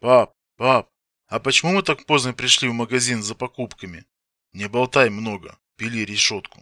Пап, пап, а почему мы так поздно пришли в магазин за покупками? Не болтай много, пили решетку.